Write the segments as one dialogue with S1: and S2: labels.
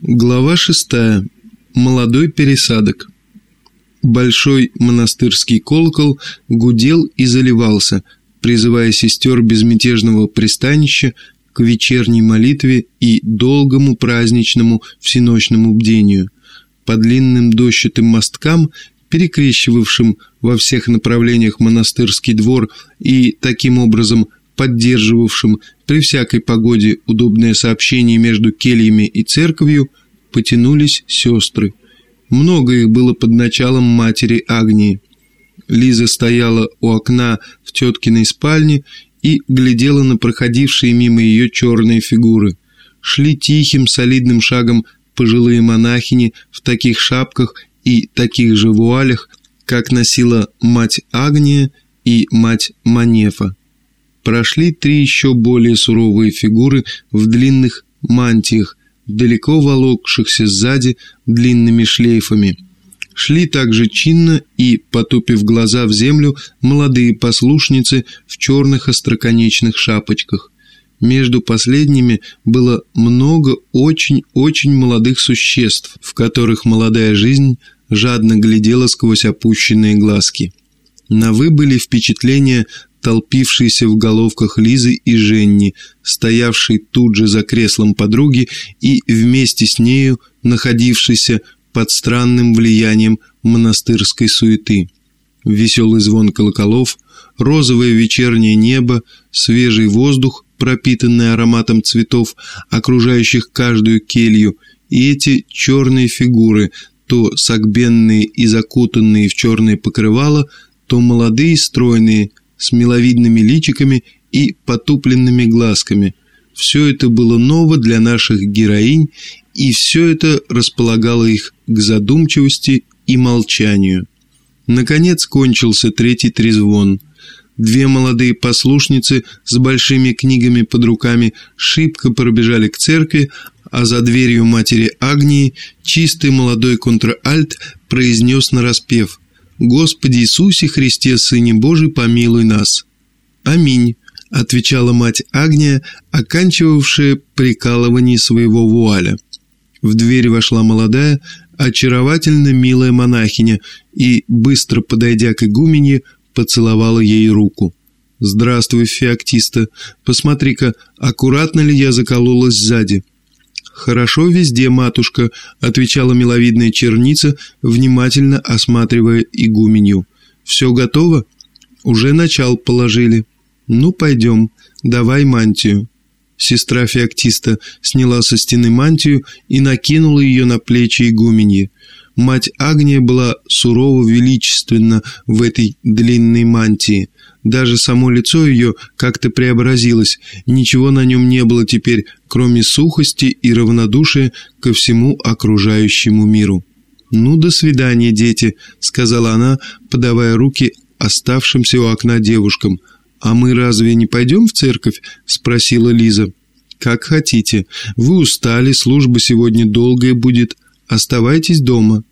S1: Глава шестая. Молодой пересадок. Большой монастырский колокол гудел и заливался, призывая сестер безмятежного пристанища к вечерней молитве и долгому праздничному всеночному бдению. По длинным дощатым мосткам, перекрещивавшим во всех направлениях монастырский двор и таким образом поддерживавшим при всякой погоде удобное сообщение между кельями и церковью, потянулись сестры. Много их было под началом матери Агнии. Лиза стояла у окна в теткиной спальне и глядела на проходившие мимо ее черные фигуры. Шли тихим, солидным шагом пожилые монахини в таких шапках и таких же вуалях, как носила мать Агния и мать Манефа прошли три еще более суровые фигуры в длинных мантиях, далеко волокшихся сзади длинными шлейфами. Шли также чинно и, потупив глаза в землю, молодые послушницы в черных остроконечных шапочках. Между последними было много очень-очень молодых существ, в которых молодая жизнь жадно глядела сквозь опущенные глазки. Новы были впечатления толпившийся в головках Лизы и Женни, стоявший тут же за креслом подруги и вместе с нею находившийся под странным влиянием монастырской суеты. Веселый звон колоколов, розовое вечернее небо, свежий воздух, пропитанный ароматом цветов, окружающих каждую келью, и эти черные фигуры, то согбенные и закутанные в черное покрывало, то молодые стройные, с миловидными личиками и потупленными глазками. Все это было ново для наших героинь, и все это располагало их к задумчивости и молчанию. Наконец кончился третий трезвон. Две молодые послушницы с большими книгами под руками шибко пробежали к церкви, а за дверью матери Агнии чистый молодой контральт произнес нараспев «Господи Иисусе Христе, Сыне Божий, помилуй нас». «Аминь», – отвечала мать Агния, оканчивавшая прикалывание своего вуаля. В дверь вошла молодая, очаровательно милая монахиня и, быстро подойдя к игумене, поцеловала ей руку. «Здравствуй, Феоктиста. Посмотри-ка, аккуратно ли я закололась сзади?» «Хорошо везде, матушка», — отвечала миловидная черница, внимательно осматривая игуменью. «Все готово? Уже начал положили. Ну, пойдем, давай мантию». Сестра Феоктиста сняла со стены мантию и накинула ее на плечи игуменьи. Мать Агния была сурово величественна в этой длинной мантии. Даже само лицо ее как-то преобразилось, ничего на нем не было теперь, кроме сухости и равнодушия ко всему окружающему миру. «Ну, до свидания, дети», — сказала она, подавая руки оставшимся у окна девушкам. «А мы разве не пойдем в церковь?» — спросила Лиза. «Как хотите. Вы устали, служба сегодня долгая будет. Оставайтесь дома.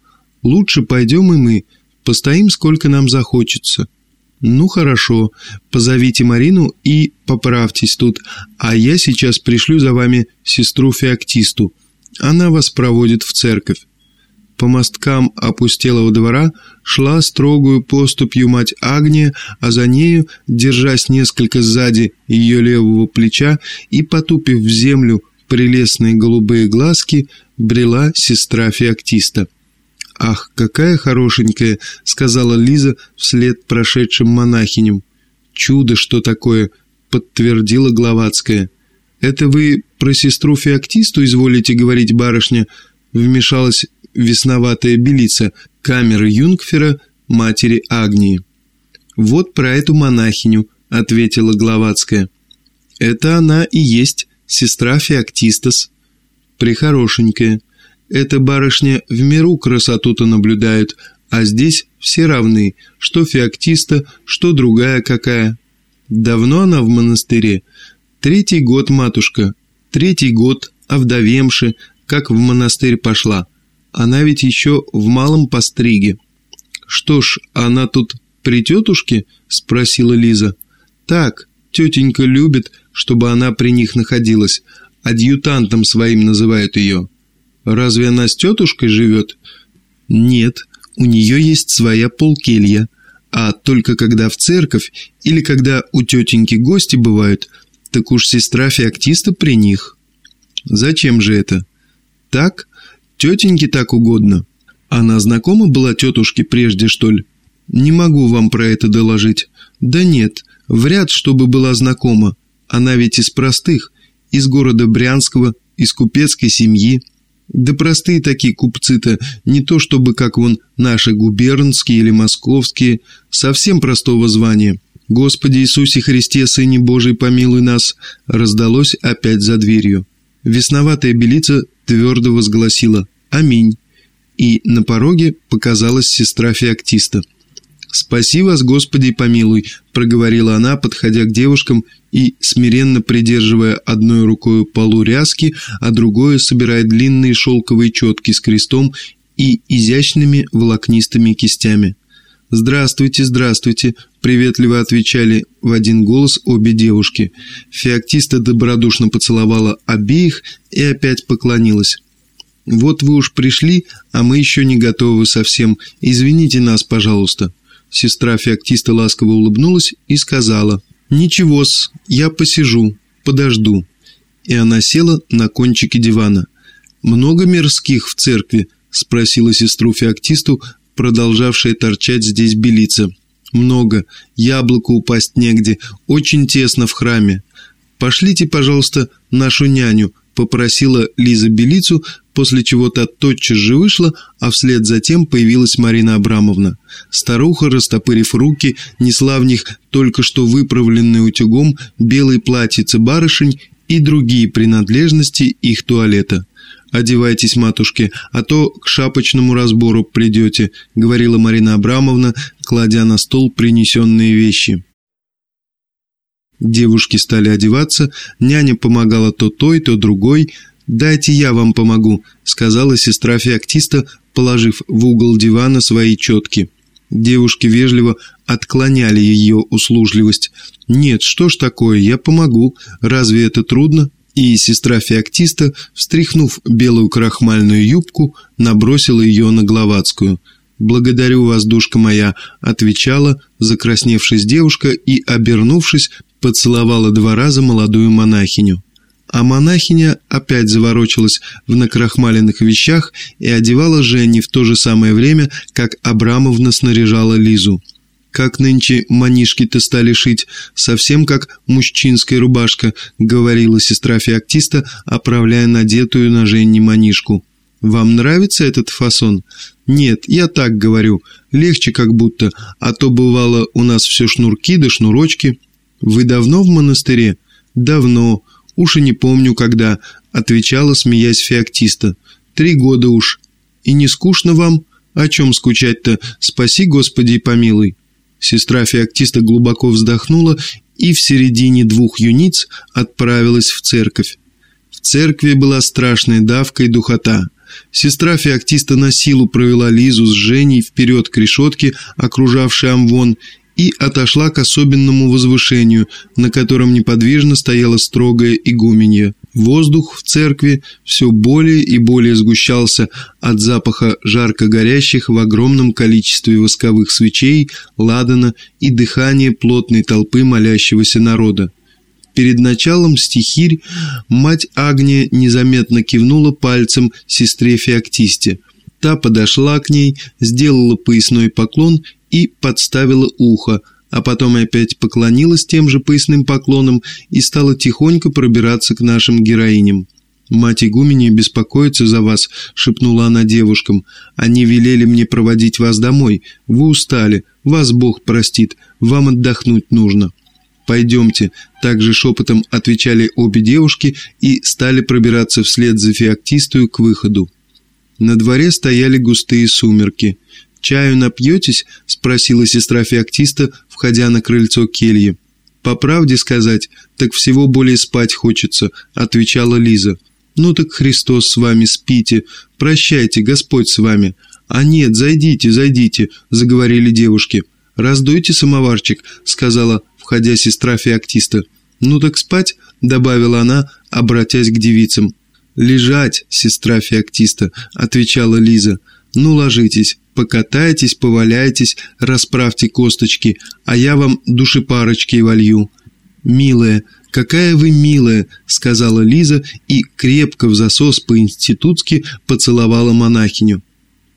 S1: Лучше пойдем и мы. Постоим, сколько нам захочется». «Ну хорошо, позовите Марину и поправьтесь тут, а я сейчас пришлю за вами сестру Феоктисту. Она вас проводит в церковь». По мосткам опустелого двора шла строгую поступью мать Агния, а за нею, держась несколько сзади ее левого плеча и потупив в землю прелестные голубые глазки, брела сестра Феоктиста. «Ах, какая хорошенькая!» — сказала Лиза вслед прошедшим монахиням. «Чудо, что такое!» — подтвердила Гловацкая. «Это вы про сестру Феоктисту изволите говорить, барышня?» — вмешалась весноватая белица камеры Юнгфера, матери Агнии. «Вот про эту монахиню», — ответила Гловацкая. «Это она и есть сестра Феоктистас. Прихорошенькая. Эта барышня в миру красоту-то наблюдает, а здесь все равны, что феоктиста, что другая какая. Давно она в монастыре? Третий год, матушка. Третий год, овдовемши, как в монастырь пошла. Она ведь еще в малом постриге. Что ж, она тут при тетушке? Спросила Лиза. Так, тетенька любит, чтобы она при них находилась. Адъютантом своим называют ее. Разве она с тетушкой живет? Нет, у нее есть своя полкелья. А только когда в церковь или когда у тетеньки гости бывают, так уж сестра феоктиста при них. Зачем же это? Так? Тетеньке так угодно. Она знакома была тетушке прежде, что ли? Не могу вам про это доложить. Да нет, вряд, чтобы была знакома. Она ведь из простых, из города Брянского, из купецкой семьи. Да простые такие купцы-то, не то чтобы как вон наши губернские или московские, совсем простого звания. «Господи Иисусе Христе, Сыне Божий, помилуй нас!» раздалось опять за дверью. Весноватая белица твердо возгласила «Аминь». И на пороге показалась сестра Феоктиста – «Спаси вас, Господи, помилуй», – проговорила она, подходя к девушкам и, смиренно придерживая одной рукой полу ряски, а другой собирая длинные шелковые четки с крестом и изящными волокнистыми кистями. «Здравствуйте, здравствуйте», – приветливо отвечали в один голос обе девушки. Феоктиста добродушно поцеловала обеих и опять поклонилась. «Вот вы уж пришли, а мы еще не готовы совсем. Извините нас, пожалуйста». Сестра феоктиста ласково улыбнулась и сказала, «Ничего-с, я посижу, подожду». И она села на кончике дивана. «Много мирских в церкви?» – спросила сестру феоктисту, продолжавшая торчать здесь белица. «Много. Яблоко упасть негде. Очень тесно в храме. Пошлите, пожалуйста, нашу няню», – попросила Лиза Белицу, после чего та тотчас же вышла, а вслед за тем появилась Марина Абрамовна. Старуха, растопырив руки, несла в них только что выправленный утюгом белый платьице барышень и другие принадлежности их туалета. «Одевайтесь, матушки, а то к шапочному разбору придете», — говорила Марина Абрамовна, кладя на стол принесенные вещи. Девушки стали одеваться, няня помогала то той, то другой, «Дайте я вам помогу», — сказала сестра феоктиста, положив в угол дивана свои четки. Девушки вежливо отклоняли ее услужливость. «Нет, что ж такое, я помогу. Разве это трудно?» И сестра феоктиста, встряхнув белую крахмальную юбку, набросила ее на Гловацкую. «Благодарю вас, душка моя», — отвечала, закрасневшись девушка и, обернувшись, поцеловала два раза молодую монахиню а монахиня опять заворочилась в накрахмаленных вещах и одевала Женни в то же самое время, как Абрамовна снаряжала Лизу. «Как нынче манишки-то стали шить, совсем как мужчинская рубашка», говорила сестра феоктиста, оправляя надетую на Женни манишку. «Вам нравится этот фасон?» «Нет, я так говорю. Легче как будто, а то бывало у нас все шнурки да шнурочки». «Вы давно в монастыре?» «Давно. «Уж и не помню, когда», — отвечала, смеясь феоктиста. «Три года уж. И не скучно вам? О чем скучать-то? Спаси, Господи, помилуй». Сестра феоктиста глубоко вздохнула и в середине двух юниц отправилась в церковь. В церкви была страшная давка и духота. Сестра феоктиста на силу провела Лизу с Женей вперед к решетке, окружавшей амвон, и отошла к особенному возвышению, на котором неподвижно стояла строгая игуменья. Воздух в церкви все более и более сгущался от запаха жарко горящих в огромном количестве восковых свечей, ладана и дыхания плотной толпы молящегося народа. Перед началом стихирь мать Агния незаметно кивнула пальцем сестре Феоктисте. Та подошла к ней, сделала поясной поклон и подставила ухо, а потом опять поклонилась тем же поясным поклоном и стала тихонько пробираться к нашим героиням. «Мать игумени беспокоится за вас», — шепнула она девушкам. «Они велели мне проводить вас домой. Вы устали. Вас Бог простит. Вам отдохнуть нужно». «Пойдемте», — также шепотом отвечали обе девушки и стали пробираться вслед за феоктистую к выходу. На дворе стояли густые сумерки. «Чаю напьетесь?» – спросила сестра феоктиста, входя на крыльцо кельи. «По правде сказать, так всего более спать хочется», – отвечала Лиза. «Ну так Христос с вами, спите. Прощайте, Господь с вами». «А нет, зайдите, зайдите», – заговорили девушки. «Раздуйте самоварчик», – сказала, входя сестра феоктиста. «Ну так спать», – добавила она, обратясь к девицам. «Лежать, сестра Феоктиста», — отвечала Лиза. «Ну, ложитесь, покатайтесь, поваляйтесь, расправьте косточки, а я вам душепарочки волью». «Милая, какая вы милая», — сказала Лиза и крепко в засос по-институтски поцеловала монахиню.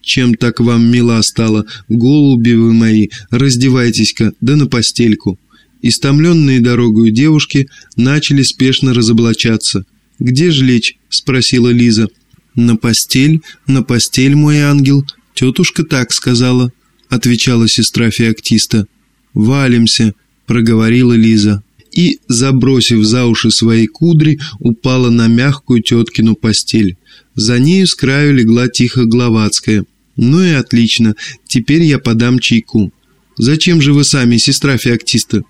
S1: «Чем так вам мила стала, голуби вы мои, раздевайтесь-ка, да на постельку». Истомленные дорогою девушки начали спешно разоблачаться. «Где ж лечь?» – спросила Лиза. «На постель, на постель, мой ангел. Тетушка так сказала», – отвечала сестра Феоктиста. «Валимся», – проговорила Лиза. И, забросив за уши свои кудри, упала на мягкую теткину постель. За нею с краю легла тихо Гловацкая. «Ну и отлично, теперь я подам чайку». «Зачем же вы сами, сестра Феоктиста?»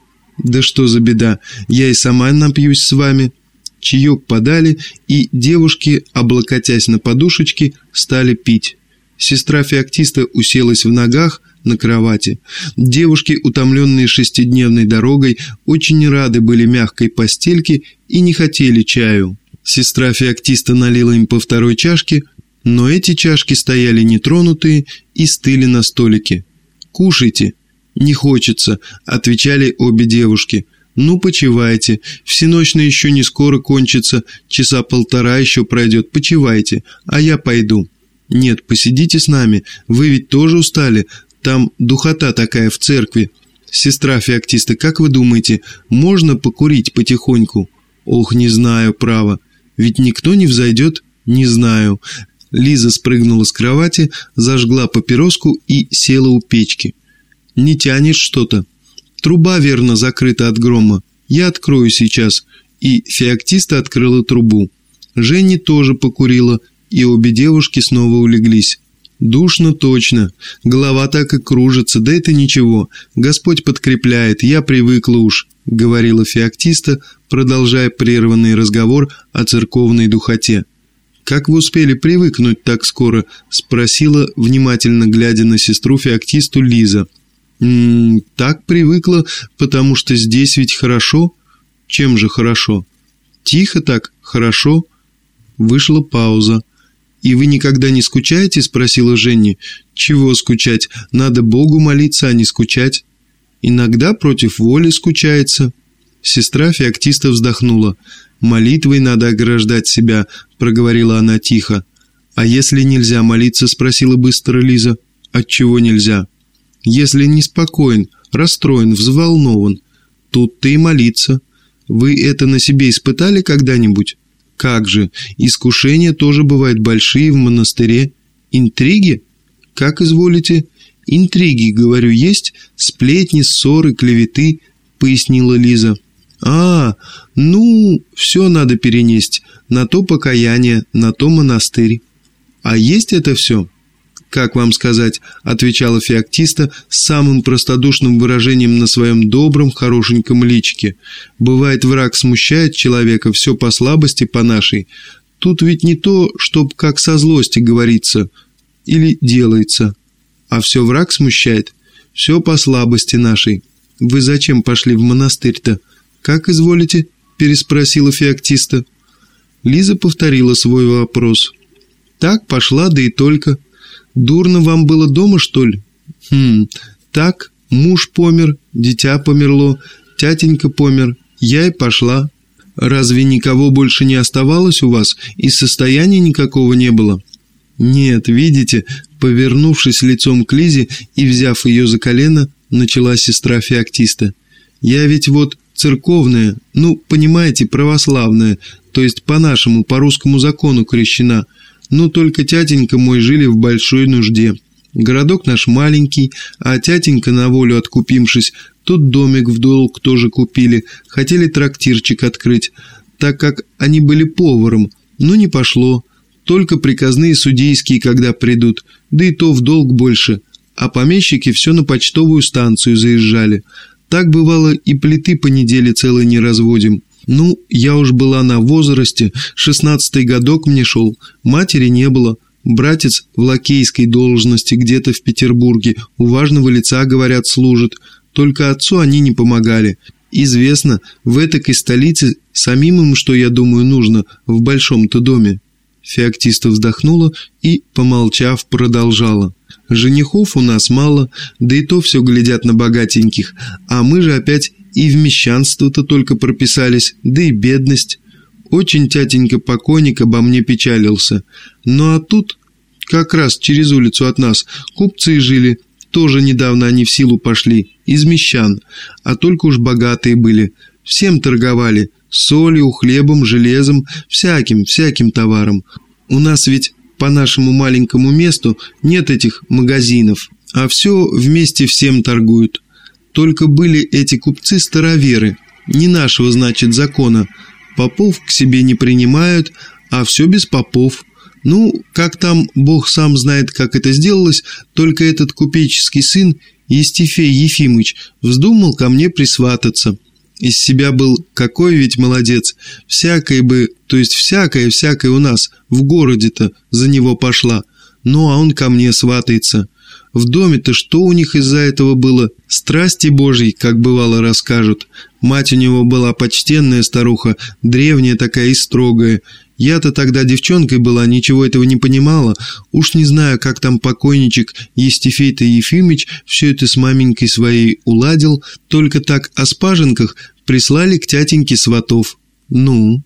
S1: «Да что за беда, я и сама напьюсь с вами». Чаек подали, и девушки, облокотясь на подушечки, стали пить. Сестра Феоктиста уселась в ногах на кровати. Девушки, утомленные шестидневной дорогой, очень рады были мягкой постельке и не хотели чаю. Сестра Феоктиста налила им по второй чашке, но эти чашки стояли нетронутые и стыли на столике. «Кушайте», «Не хочется», — отвечали обе девушки. «Ну, почивайте. Всеночная еще не скоро кончится. Часа полтора еще пройдет. Почивайте. А я пойду». «Нет, посидите с нами. Вы ведь тоже устали. Там духота такая в церкви. Сестра Феоктиста, как вы думаете, можно покурить потихоньку?» «Ох, не знаю, право. Ведь никто не взойдет?» «Не знаю». Лиза спрыгнула с кровати, зажгла папироску и села у печки. Не тянешь что-то. Труба, верно, закрыта от грома. Я открою сейчас». И феоктиста открыла трубу. Женя тоже покурила, и обе девушки снова улеглись. «Душно точно. Голова так и кружится, да это ничего. Господь подкрепляет, я привыкла уж», — говорила феоктиста, продолжая прерванный разговор о церковной духоте. «Как вы успели привыкнуть так скоро?» — спросила, внимательно глядя на сестру феоктисту Лиза. М -м, так привыкла, потому что здесь ведь хорошо. Чем же хорошо? Тихо так, хорошо. Вышла пауза. «И вы никогда не скучаете?» – спросила Женни. «Чего скучать? Надо Богу молиться, а не скучать». «Иногда против воли скучается». Сестра Феоктиста вздохнула. «Молитвой надо ограждать себя», – проговорила она тихо. «А если нельзя молиться?» – спросила быстро Лиза. «Отчего нельзя?» Если неспокоен, расстроен, взволнован, тут-то и молиться. Вы это на себе испытали когда-нибудь? Как же, искушения тоже бывают большие в монастыре. Интриги? Как изволите? Интриги, говорю, есть, сплетни, ссоры, клеветы, пояснила Лиза. А, ну, все надо перенести, на то покаяние, на то монастырь. А есть это все? «Как вам сказать?» – отвечала Феоктиста с самым простодушным выражением на своем добром, хорошеньком личике. «Бывает, враг смущает человека, все по слабости, по нашей. Тут ведь не то, чтоб как со злости говорится или делается, а все враг смущает, все по слабости нашей. Вы зачем пошли в монастырь-то? Как изволите?» – переспросила Феоктиста. Лиза повторила свой вопрос. «Так пошла, да и только». Дурно вам было дома, что ли? Хм, так, муж помер, дитя померло, тятенька помер, я и пошла. Разве никого больше не оставалось у вас и состояния никакого не было? Нет, видите, повернувшись лицом к Лизе и взяв ее за колено, начала сестра Феоктиста. Я ведь вот церковная, ну, понимаете, православная, то есть по нашему, по русскому закону крещена – но только тятенька мой жили в большой нужде. Городок наш маленький, а тятенька на волю откупившись, тут домик в долг тоже купили, хотели трактирчик открыть, так как они были поваром, но не пошло. Только приказные судейские, когда придут, да и то в долг больше, а помещики все на почтовую станцию заезжали. Так бывало и плиты по неделе целой не разводим. Ну, я уж была на возрасте, шестнадцатый годок мне шел, матери не было. Братец в лакейской должности где-то в Петербурге, у важного лица, говорят, служит. Только отцу они не помогали. Известно, в этакой столице самим им, что я думаю, нужно, в большом-то доме. Феоктиста вздохнула и, помолчав, продолжала. «Женихов у нас мало, да и то все глядят на богатеньких, а мы же опять и в мещанство-то только прописались, да и бедность. Очень тятенька покойник обо мне печалился. Ну а тут, как раз через улицу от нас, купцы жили, тоже недавно они в силу пошли, из мещан, а только уж богатые были, всем торговали, солью, хлебом, железом, всяким, всяким товаром. У нас ведь по нашему маленькому месту нет этих магазинов, а все вместе всем торгуют. Только были эти купцы-староверы, не нашего, значит, закона. Попов к себе не принимают, а все без попов. Ну, как там, бог сам знает, как это сделалось, только этот купеческий сын, Естифей Ефимыч, вздумал ко мне присвататься. Из себя был какой ведь молодец. Всякое бы, то есть всякое-всякое у нас в городе-то за него пошла. Ну, а он ко мне сватается. В доме-то что у них из-за этого было? Страсти божьи, как бывало расскажут. Мать у него была почтенная старуха, древняя такая и строгая. Я-то тогда девчонкой была, ничего этого не понимала. Уж не знаю, как там покойничек Естефей-то Ефимыч все это с маменькой своей уладил, только так о спаженках прислали к тятеньке сватов. Ну?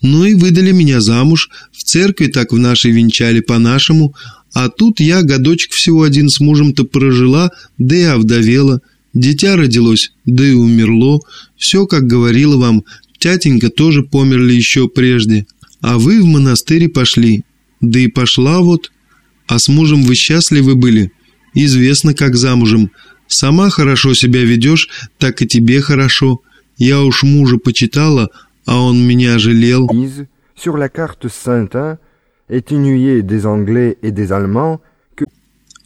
S1: Ну и выдали меня замуж, в церкви так в нашей венчали по-нашему, а тут я годочек всего один с мужем-то прожила, да и овдовела. Дитя родилось, да и умерло. Все, как говорила вам, тятенька тоже померли еще прежде. А вы в монастырь пошли. Да и пошла вот. А с мужем вы счастливы были? Известно, как замужем. Сама хорошо себя ведешь, так и тебе хорошо. Я уж мужа почитала, а он меня жалел.
S2: Sur la carte Saint-Un, étenuyée des Anglais et des Allemands.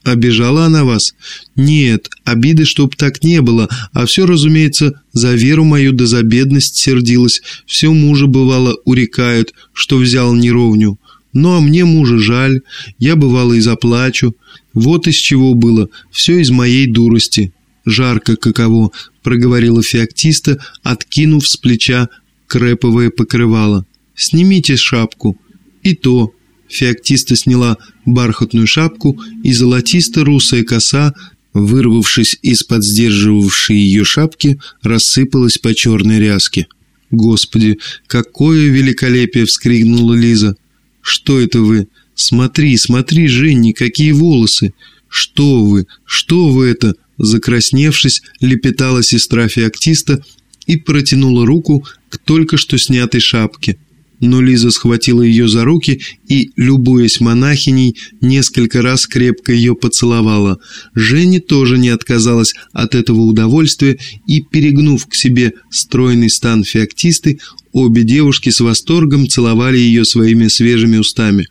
S1: Обижала она вас? Нет, обиды чтоб так не было, а все, разумеется, за веру мою да за бедность сердилась. Все мужа, бывало, урекают, что взял неровню. Ну, а мне мужа жаль, я, бывало, и заплачу. Вот из чего было, все из моей дурости. Жарко каково, проговорила феоктиста, откинув с плеча креповое покрывало. «Снимите шапку». И то Феоктиста сняла бархатную шапку, и золотисто-русая коса, вырвавшись из-под сдерживавшей ее шапки, рассыпалась по черной ряске. «Господи, какое великолепие!» — вскрикнула Лиза. «Что это вы? Смотри, смотри, Женни, какие волосы! Что вы? Что вы это?» Закрасневшись, лепетала сестра Феоктиста и протянула руку к только что снятой шапке но Лиза схватила ее за руки и, любуясь монахиней, несколько раз крепко ее поцеловала. Женя тоже не отказалась от этого удовольствия и, перегнув к себе стройный стан феоктисты, обе девушки с восторгом целовали ее своими свежими устами.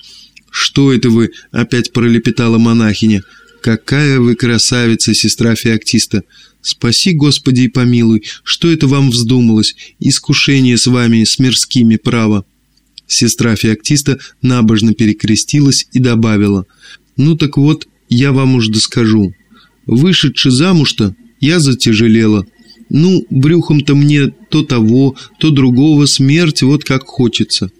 S1: «Что это вы?» — опять пролепетала монахиня. «Какая вы красавица, сестра феоктиста! Спаси, Господи, и помилуй! Что это вам вздумалось? Искушение с вами, с мирскими, право!» Сестра феоктиста набожно перекрестилась и добавила, «Ну так вот, я вам уж доскажу. Вышедши замуж-то, я затяжелела. Ну, брюхом-то мне то того, то другого, смерть вот как хочется.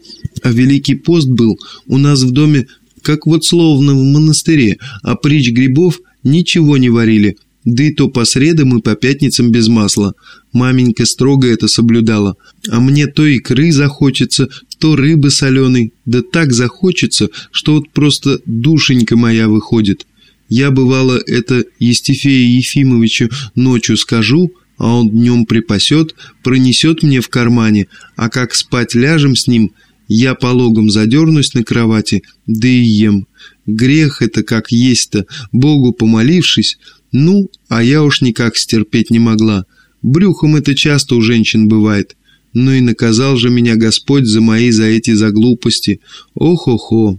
S1: А Великий пост был у нас в доме, как вот словно в монастыре, а притч грибов ничего не варили, да и то по средам и по пятницам без масла. Маменька строго это соблюдала. А мне то икры захочется, то рыбы соленой. Да так захочется, что вот просто душенька моя выходит. Я, бывало, это Естефею Ефимовичу ночью скажу, а он днем припасет, пронесет мне в кармане, а как спать ляжем с ним, я пологом задернусь на кровати, да и ем. Грех это как есть-то, Богу помолившись, ну, а я уж никак стерпеть не могла. Брюхом это часто у женщин бывает. Ну и наказал же меня Господь за мои, за эти, за глупости. Ох-охо!»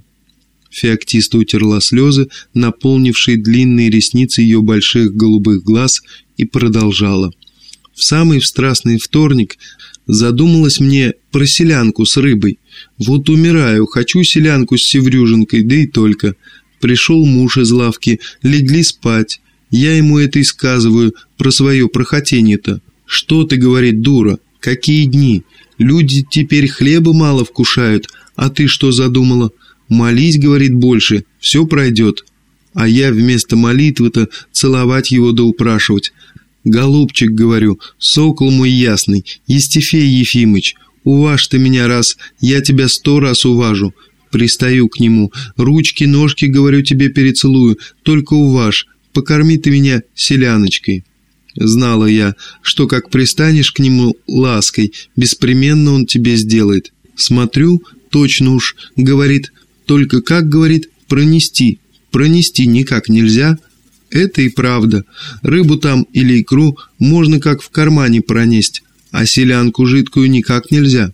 S1: Феоктиста утерла слезы, наполнившие длинные ресницы ее больших голубых глаз, и продолжала. В самый страстный вторник задумалась мне про селянку с рыбой. Вот умираю, хочу селянку с севрюженкой, да и только. Пришел муж из лавки, легли спать. Я ему это и сказываю, про свое прохотение-то. Что ты, говорит, дура, какие дни? Люди теперь хлеба мало вкушают, а ты что задумала? молись, говорит, больше, все пройдет. А я вместо молитвы-то целовать его да упрашивать. «Голубчик, — говорю, — сокол мой ясный, Естефей Ефимыч, уваж ты меня раз, я тебя сто раз уважу». Пристаю к нему, ручки, ножки, говорю тебе, перецелую, только уваж, покорми ты меня селяночкой. Знала я, что как пристанешь к нему лаской, беспременно он тебе сделает. Смотрю, точно уж, говорит, только как, говорит, пронести, пронести никак нельзя – это и правда. Рыбу там или икру можно как в кармане пронесть, а селянку жидкую никак нельзя.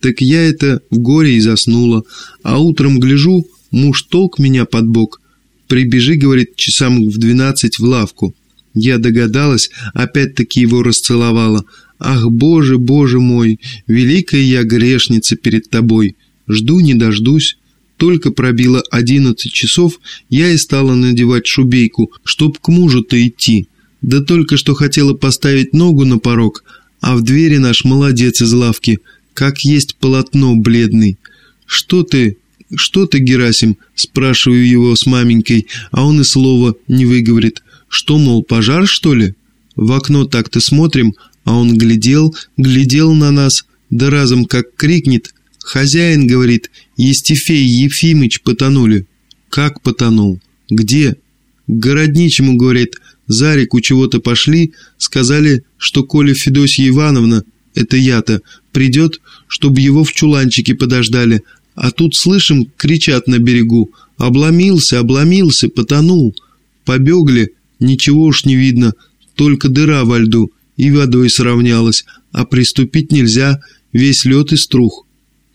S1: Так я это в горе и заснула, а утром гляжу, муж толк меня под бок. Прибежи, говорит, часам в двенадцать в лавку. Я догадалась, опять-таки его расцеловала. Ах, Боже, Боже мой, великая я грешница перед тобой. Жду не дождусь. Только пробило одиннадцать часов, я и стала надевать шубейку, чтоб к мужу-то идти. Да только что хотела поставить ногу на порог, а в двери наш молодец из лавки, как есть полотно бледный. «Что ты? Что ты, Герасим?» – спрашиваю его с маменькой, а он и слова не выговорит. «Что, мол, пожар, что ли?» В окно так-то смотрим, а он глядел, глядел на нас, да разом как крикнет «Хозяин, — говорит, — Естефей Ефимыч потонули». «Как потонул? Где?» «К городничему, — говорит, — за реку чего-то пошли, сказали, что Коля Федосья Ивановна, это я-то, придет, чтобы его в чуланчике подождали, а тут, слышим, кричат на берегу, обломился, обломился, потонул. Побегли, ничего уж не видно, только дыра во льду, и водой сравнялась, а приступить нельзя, весь лед и струх.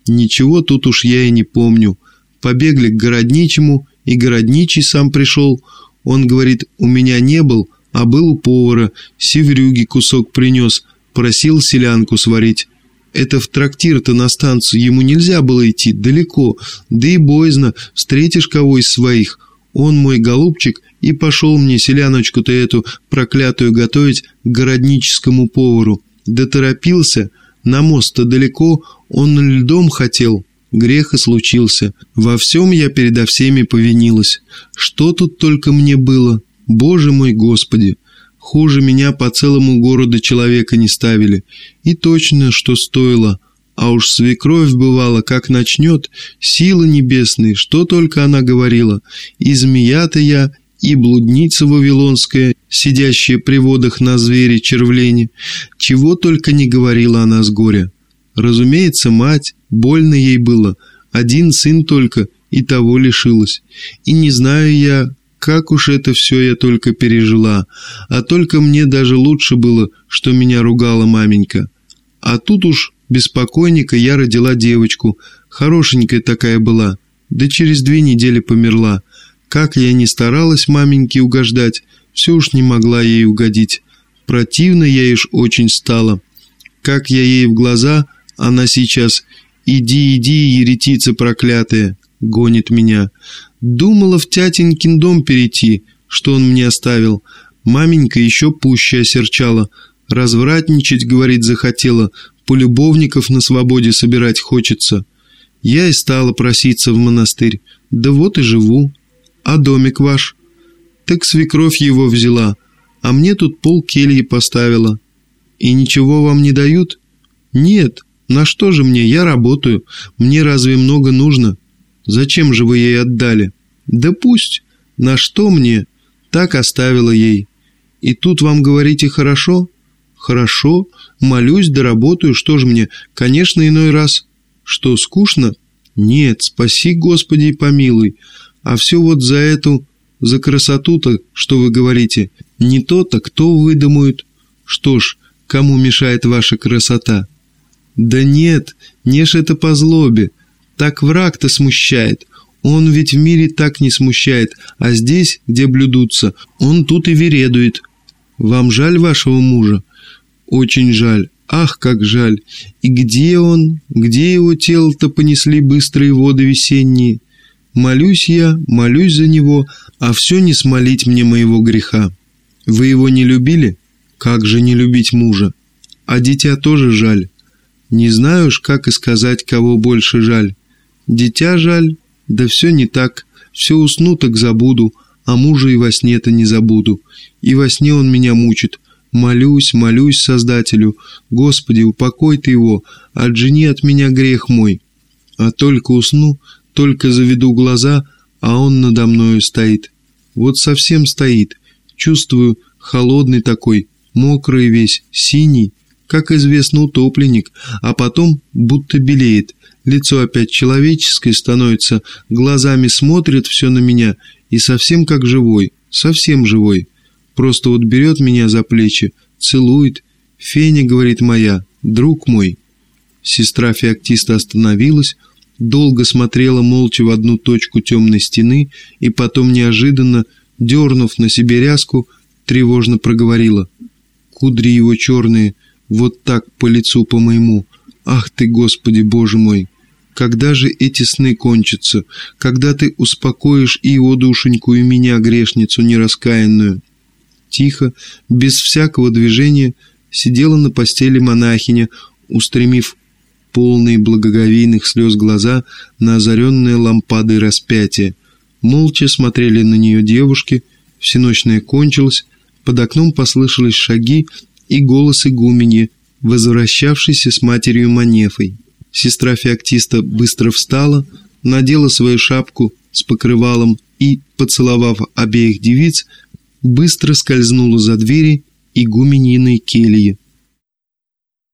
S1: Ничего тут уж я и не помню. Побегли к городничему, и городничий сам пришел. Он говорит, у меня не был, а был у повара, севрюги кусок принес, просил селянку сварить. Это в трактир-то на станцию ему нельзя было идти, далеко, да и боязно, встретишь кого из своих. Он мой голубчик и пошел мне селяночку-то эту проклятую готовить к городническому повару. Да торопился, на мост-то далеко, он льдом хотел, грех и случился. Во всем я передо всеми повинилась. Что тут только мне было? Боже мой Господи! Хуже меня по целому городу человека не ставили. И точно, что стоило. А уж свекровь бывала, как начнет, силы небесные, что только она говорила. И змея-то я, и блудница вавилонская, сидящая при водах на звере червлене, чего только не говорила она с горя. Разумеется, мать, больно ей было, один сын только, и того лишилась. И не знаю я, как уж это все я только пережила, а только мне даже лучше было, что меня ругала маменька. А тут уж беспокойника я родила девочку, хорошенькая такая была, да через две недели померла. Как я ни старалась маменьке угождать, все уж не могла ей угодить. Противно я ишь очень стала. Как я ей в глаза она сейчас «Иди, иди, еретица проклятая!» Гонит меня. Думала в тятенькин дом перейти, что он мне оставил. Маменька еще пуще осерчала. Развратничать, говорит, захотела, полюбовников на свободе собирать хочется. Я и стала проситься в монастырь. Да вот и живу. А домик ваш? Так свекровь его взяла, а мне тут пол кельи поставила. И ничего вам не дают? Нет, на что же мне? Я работаю. Мне разве много нужно? Зачем же вы ей отдали? Да пусть. На что мне? Так оставила ей. И тут вам говорите «хорошо»? Хорошо. Молюсь, да работаю. Что же мне? Конечно, иной раз. Что, скучно? Нет, спаси, Господи, и помилуй. А все вот за эту, за красоту-то, что вы говорите. Не то-то, кто выдумает? Что ж, кому мешает ваша красота?» Да нет, не ж это по злобе. Так враг-то смущает. Он ведь в мире так не смущает, а здесь, где блюдутся, он тут и вередует. Вам жаль вашего мужа? Очень жаль. Ах, как жаль! И где он? Где его тело-то понесли быстрые воды весенние? Молюсь я, молюсь за него, а все не смолить мне моего греха. Вы его не любили? Как же не любить мужа? А дитя тоже жаль. Не знаю уж, как и сказать, кого больше жаль. Дитя жаль Да все не так, все усну так забуду, а мужа и во сне-то не забуду. И во сне он меня мучит. Молюсь, молюсь Создателю, Господи, упокой ты его, отжени от меня грех мой. А только усну, только заведу глаза, а он надо мною стоит. Вот совсем стоит. Чувствую, холодный такой, мокрый весь, синий, как известно, утопленник, а потом будто белеет. Лицо опять человеческое становится, глазами смотрит все на меня и совсем как живой, совсем живой. Просто вот берет меня за плечи, целует. «Феня, — говорит моя, — друг мой». Сестра феоктиста остановилась, долго смотрела молча в одну точку темной стены и потом неожиданно, дернув на себе ряску, тревожно проговорила. Кудри его черные, вот так по лицу по моему. Ах ты, Господи, Боже мой! Когда же эти сны кончатся? Когда ты успокоишь и его душеньку, и меня, грешницу нераскаянную?» Тихо, без всякого движения, сидела на постели монахиня, устремив полные благоговейных слез глаза на озаренные лампадой распятия. Молча смотрели на нее девушки, всеночная кончилась, под окном послышались шаги и голос игуменьи, возвращавшейся с матерью Манефой. Сестра Феоктиста быстро встала, надела свою шапку с покрывалом и, поцеловав обеих девиц, быстро скользнула за двери игуменьиной кельи.